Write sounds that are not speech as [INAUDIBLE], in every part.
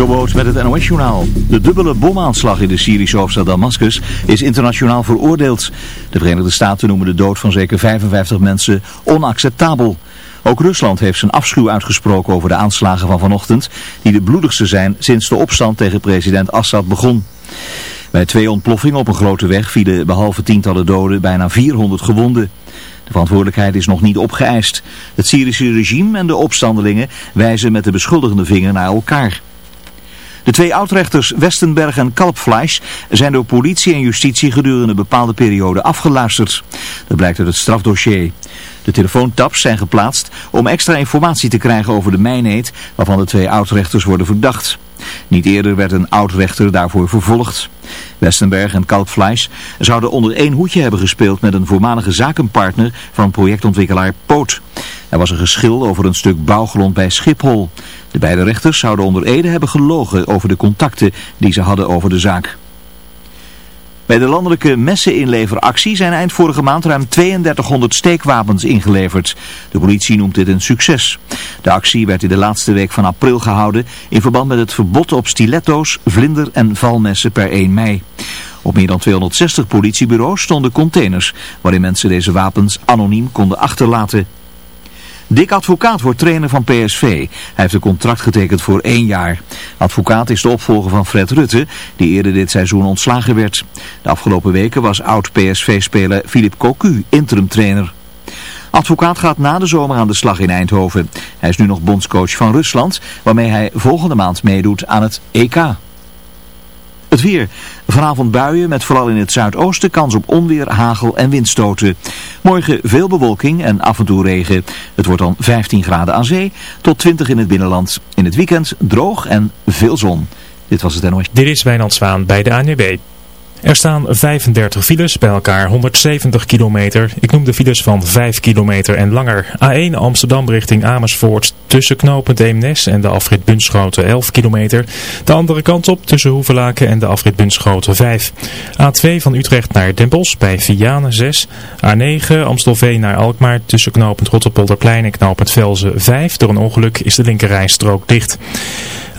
Jobboot met het NOS-journaal. De dubbele bomaanslag in de Syrische hoofdstad Damascus is internationaal veroordeeld. De Verenigde Staten noemen de dood van zeker 55 mensen onacceptabel. Ook Rusland heeft zijn afschuw uitgesproken over de aanslagen van vanochtend, die de bloedigste zijn sinds de opstand tegen president Assad begon. Bij twee ontploffingen op een grote weg vielen behalve tientallen doden bijna 400 gewonden. De verantwoordelijkheid is nog niet opgeëist. Het Syrische regime en de opstandelingen wijzen met de beschuldigende vinger naar elkaar. De twee oudrechters Westenberg en Kalpfleisch zijn door politie en justitie gedurende een bepaalde periode afgeluisterd. Dat blijkt uit het strafdossier. De telefoontaps zijn geplaatst om extra informatie te krijgen over de mijnheid waarvan de twee oudrechters worden verdacht. Niet eerder werd een oudrechter daarvoor vervolgd. Westenberg en Kalpfleisch zouden onder één hoedje hebben gespeeld met een voormalige zakenpartner van projectontwikkelaar Poot. Er was een geschil over een stuk bouwgrond bij Schiphol. De beide rechters zouden onder Ede hebben gelogen over de contacten die ze hadden over de zaak. Bij de landelijke messeninleveractie zijn eind vorige maand ruim 3200 steekwapens ingeleverd. De politie noemt dit een succes. De actie werd in de laatste week van april gehouden in verband met het verbod op stiletto's, vlinder- en valmessen per 1 mei. Op meer dan 260 politiebureaus stonden containers waarin mensen deze wapens anoniem konden achterlaten. Dick Advocaat wordt trainer van PSV. Hij heeft een contract getekend voor één jaar. Advocaat is de opvolger van Fred Rutte, die eerder dit seizoen ontslagen werd. De afgelopen weken was oud-PSV-speler Philip Cocu interim trainer. Advocaat gaat na de zomer aan de slag in Eindhoven. Hij is nu nog bondscoach van Rusland, waarmee hij volgende maand meedoet aan het EK. Het weer. Vanavond buien met vooral in het zuidoosten kans op onweer, hagel en windstoten. Morgen veel bewolking en af en toe regen. Het wordt dan 15 graden aan zee tot 20 in het binnenland. In het weekend droog en veel zon. Dit was het NOS. Dit is Wijnand Zwaan bij de ANWB. Er staan 35 files, bij elkaar 170 kilometer. Ik noem de files van 5 kilometer en langer. A1 Amsterdam richting Amersfoort tussen knooppunt Eemnes en de afrit Bunschoten 11 kilometer. De andere kant op tussen Hoevelaken en de afrit Bunschoten 5. A2 van Utrecht naar Den Bosch bij Vianen 6. A9 Amstelveen naar Alkmaar tussen knooppunt Rotterpolderplein en knooppunt Velzen 5. Door een ongeluk is de linkerrijstrook dicht.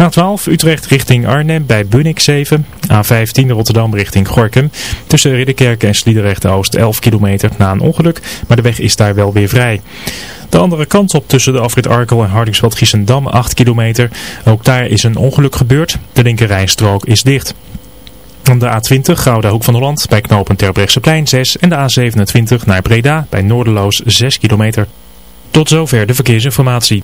A12 Utrecht richting Arnhem bij Bunnik 7. A15 Rotterdam richting Gorkum. Tussen Ridderkerk en Sliedrecht Oost 11 kilometer na een ongeluk. Maar de weg is daar wel weer vrij. De andere kant op tussen de afrit Arkel en Hardingsveld Giessendam 8 kilometer. Ook daar is een ongeluk gebeurd. De linkerrijstrook is dicht. De A20 Gouda Hoek van Holland bij knooppunt Terbrechtseplein 6 en de A27 naar Breda bij Noorderloos 6 kilometer. Tot zover de verkeersinformatie.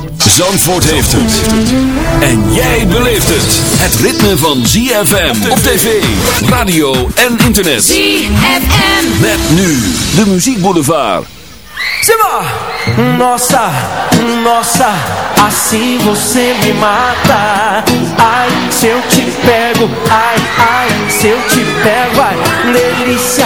Zandvoort heeft het. En jij beleeft het. Het ritme van ZFM op tv, radio en internet. ZFM. Met nu de Muziek Boulevard. Simba! Nossa, nossa, assim você me mata. Ai, se eu te pego, ai, ai, se eu te pego, ai, delícia,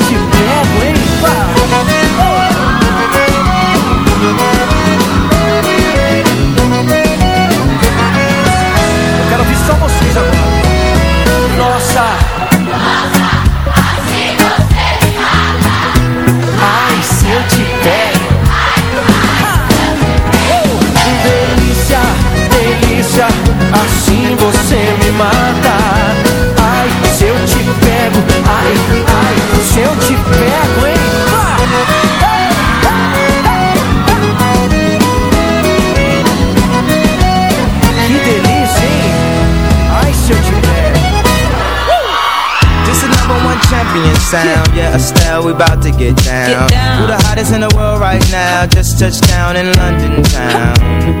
se eu te pego, hein Que delícia, hein Ai, se eu te pego This is number one champion sound. Yeah, Estelle, we about to get down. Who the hottest in the world right now? Just touched down in London town.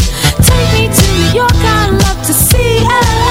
Take me to New York, I'd love to see LA.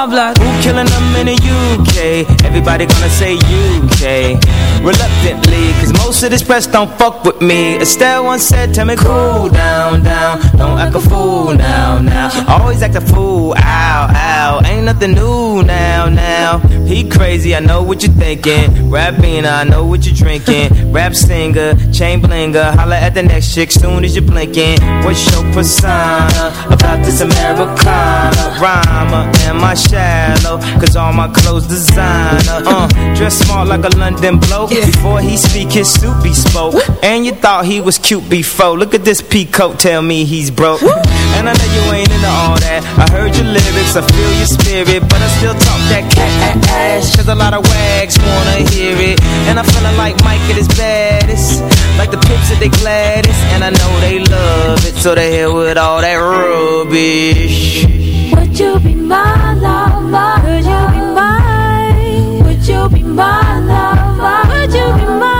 I'm. Who killing them in the UK? Everybody gonna say UK. Reluctantly, cause most of this press don't fuck with me. Estelle once said, tell me cool down, down. Don't act a fool now, now. Always act a fool, ow, ow. Ain't nothing new now, now. He crazy, I know what you're thinking. Rapping, I know what you're drinking. [LAUGHS] Rap singer, chain blinger. Holla at the next chick soon as you're blinking. What's your persona about this Americana? Rhymer, am I shallow? Cause all my clothes designer. Uh, dress smart like a London bloke. Before he speak, his suit be spoke. And you thought he was cute before. Look at this peacoat, tell me he's broke. And I know you ain't into all that. I heard your lyrics, I feel your spirit. But I still talk that cat ass. Cause a lot of wags wanna hear it. And I'm feeling like Mike at his baddest. Like the pips at they gladdest. And I know they love it. So they here with all that rubbish. Would you be my lover? Would you be mine? Would you be my lover? Would you be mine?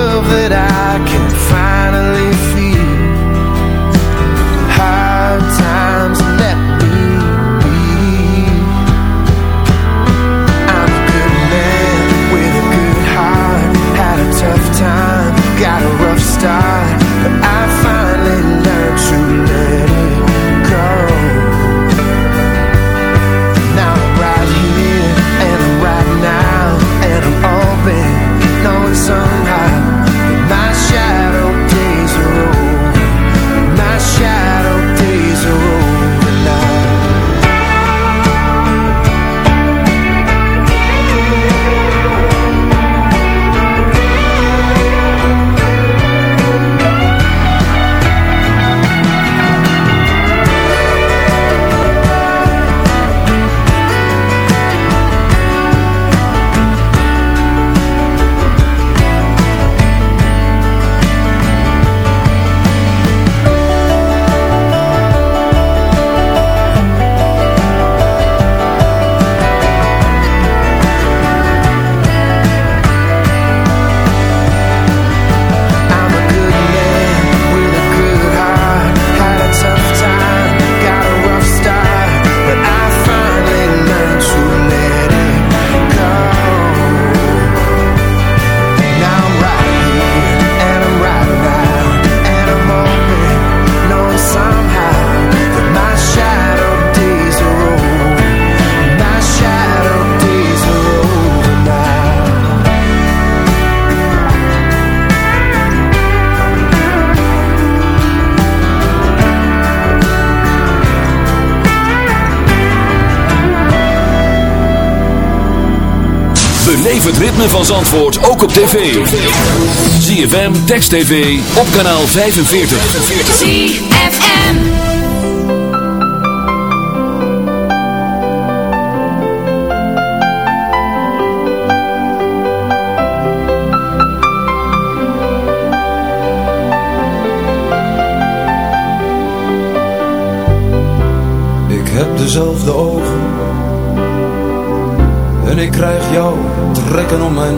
Zandvoort ook op tv. ZFM Text TV op kanaal 45. ZFM. Ik heb dezelfde ogen. En ik krijg jou trekken om mijn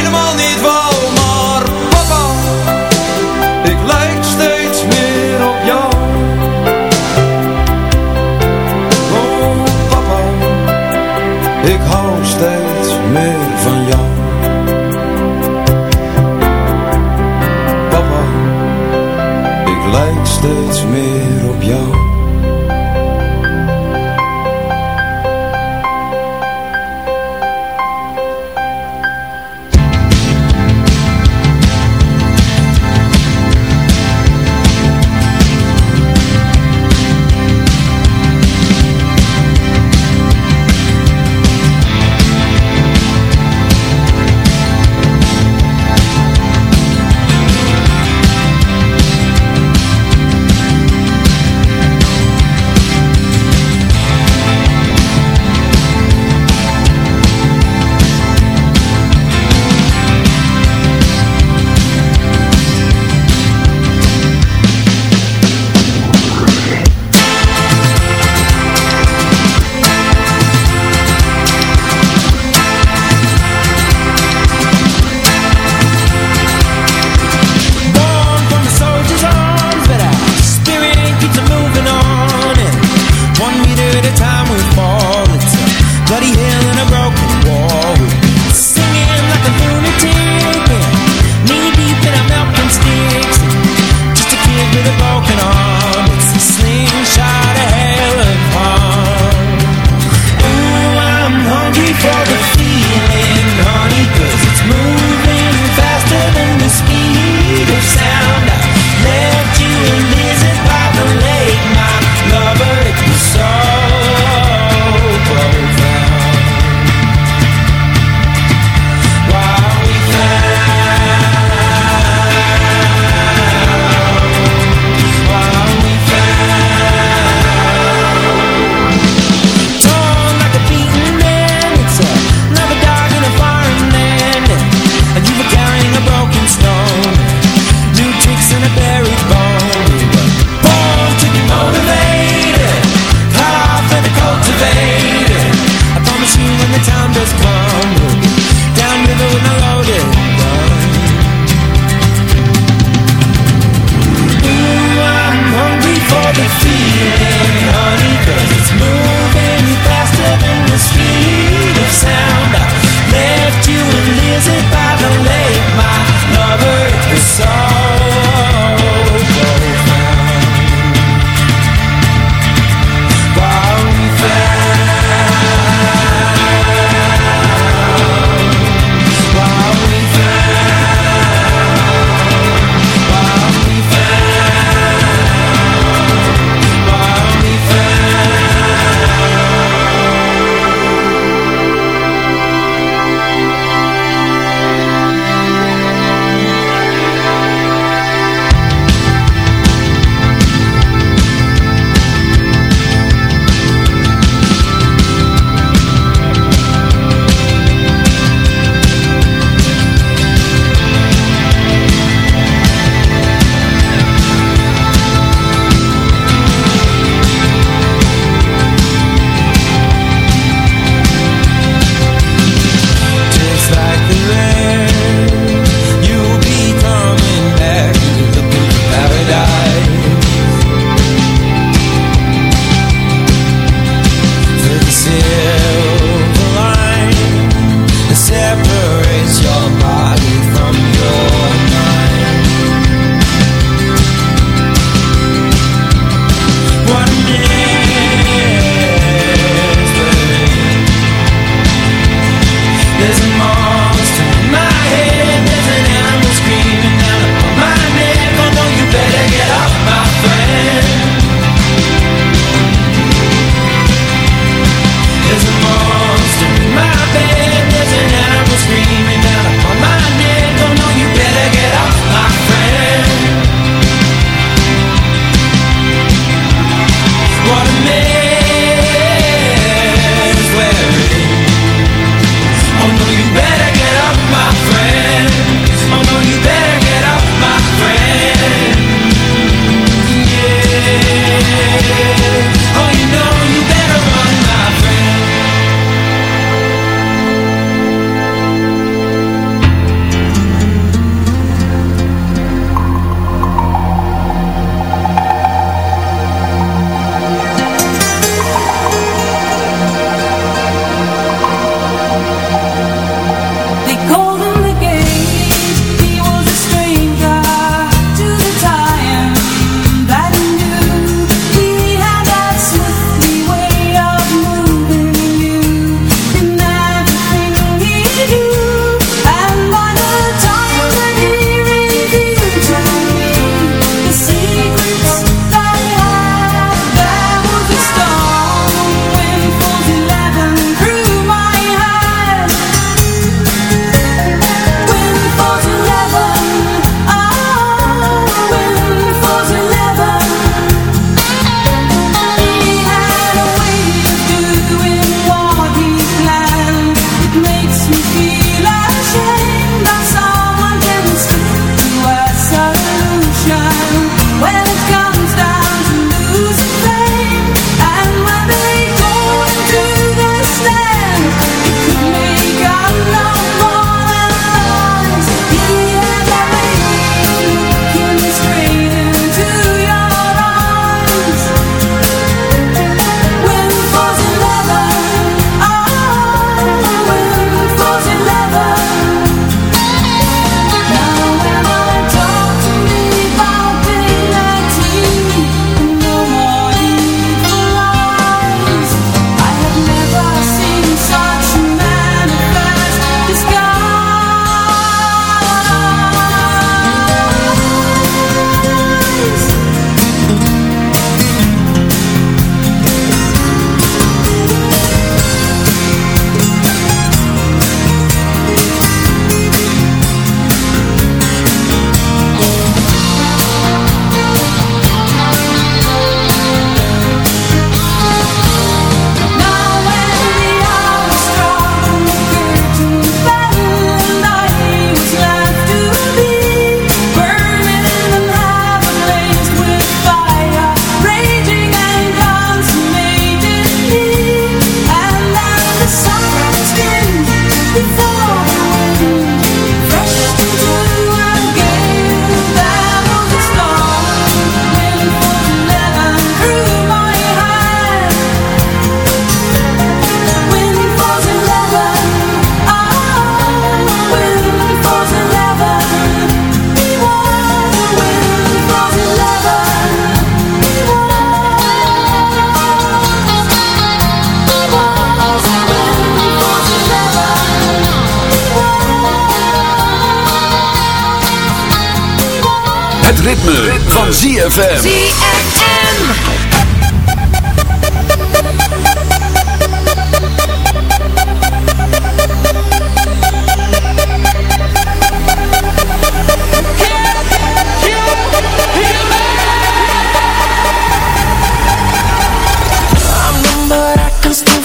ZFM. ZFM.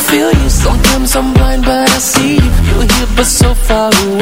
Feel you. Sometimes I'm blind, but I see you. You're here, but so far away.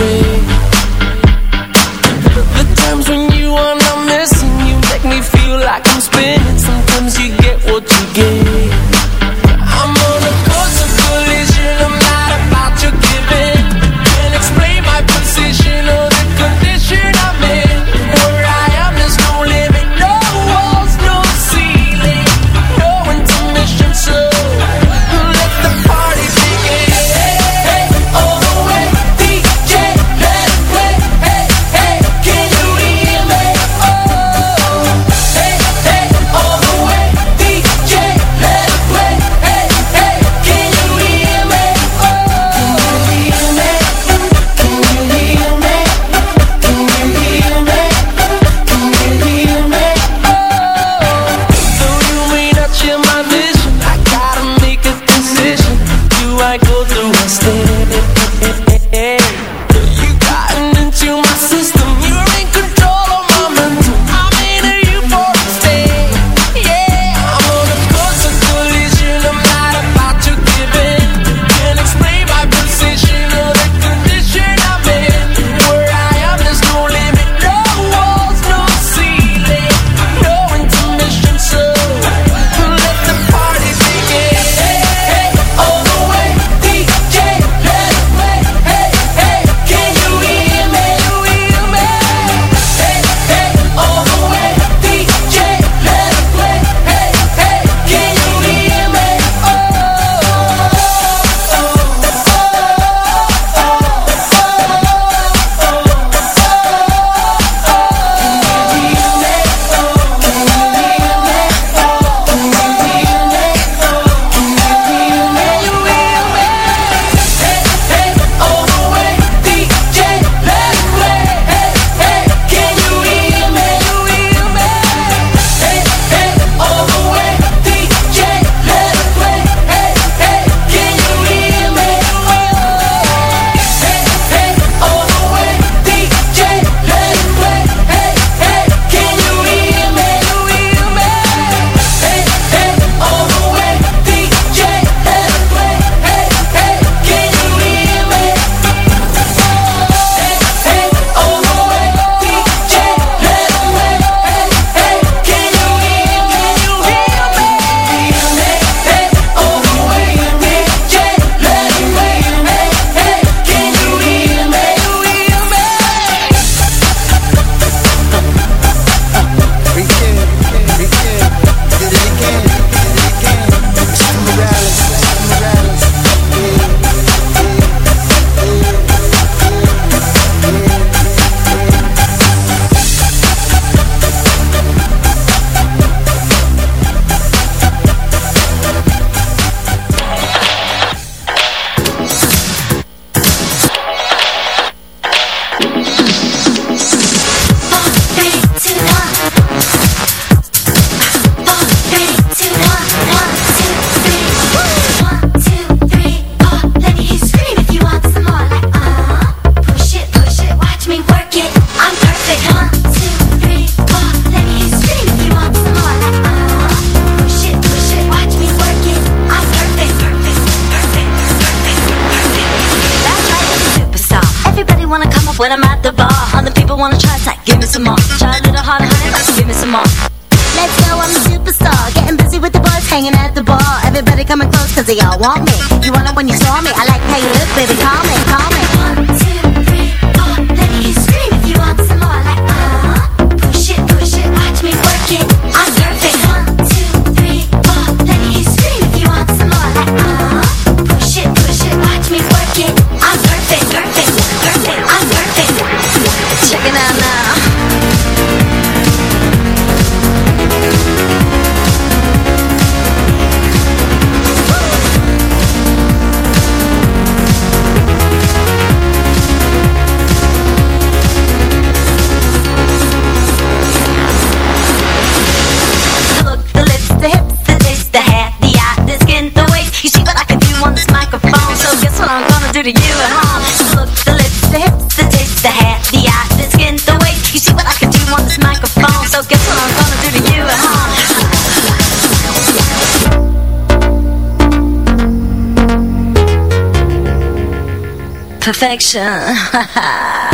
Fucking out now. perfection. [LAUGHS]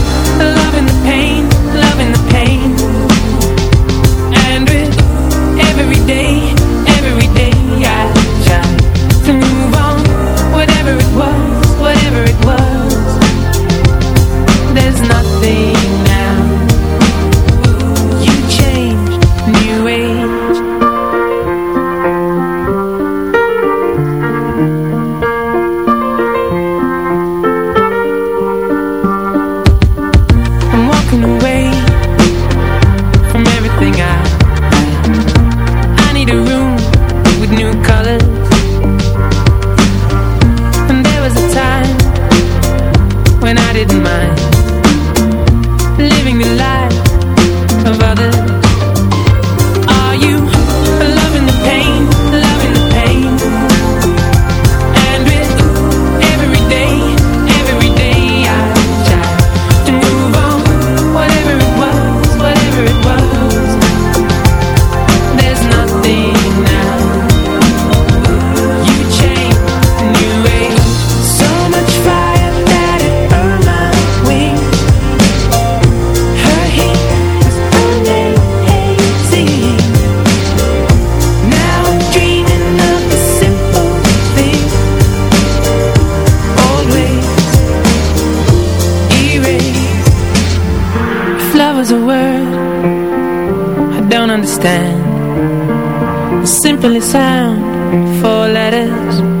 eyes.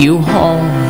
you home.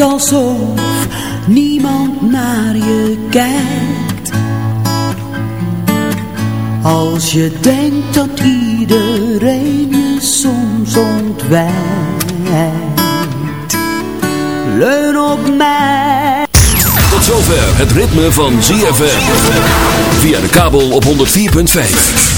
Alsof niemand naar je kijkt. Als je denkt dat iedereen je soms ontwijkt. Leun op mij. Tot zover het ritme van ZFM. Via de kabel op 104.5.